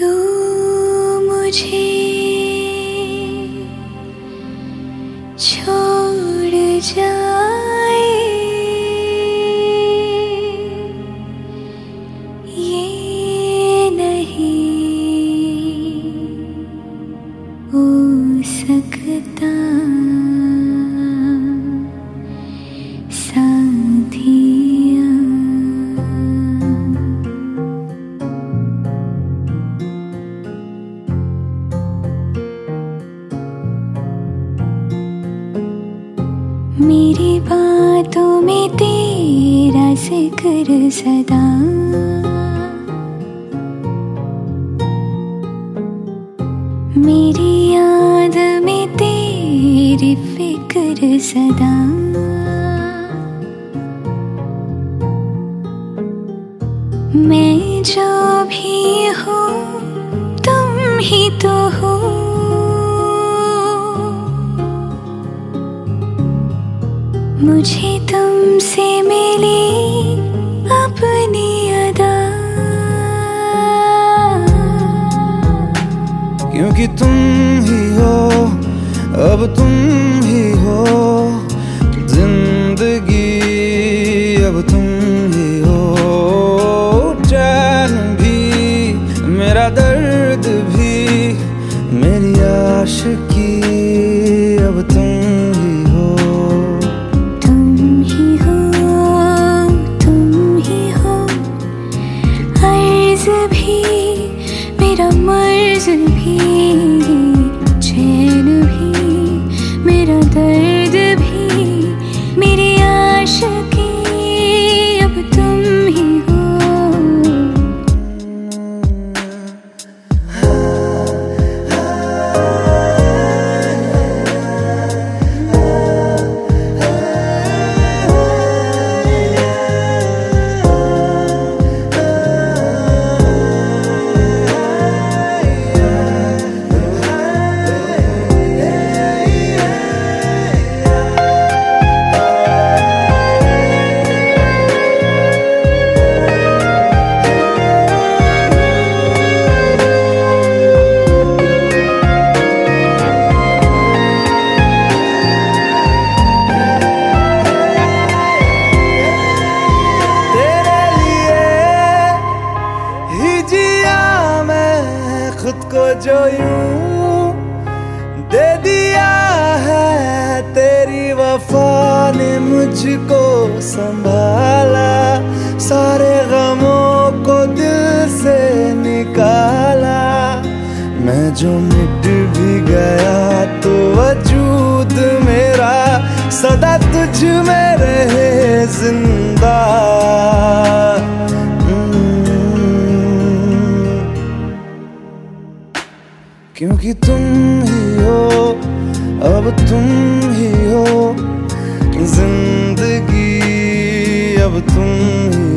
मुझे छोड़ जाए मेरी बातों में तेरा ज़िक्र सदा। मेरी याद में तेरी फ़िक्र सदा। मैं जो भी हूँ, तुम ही तो हो। मुझे तुमसे मिली अपनी अदा। क्योंकि तुम ही हो, अब तुम ही हो, ज़िंदगी अब तुम ही हो। चैन भी, मेरा दर्द भी, मेरी आशिकी मर्ज भी को जो दे दिया है तेरी वफा ने मुझको संभाला, सारे गमों को दिल से निकाला। मैं जो मिट भी गया तो वजूद मेरा, सदा तुझ में रहे ज़िंदा। ही हो अब तुम ही हो। ज़िंदगी अब तुम ही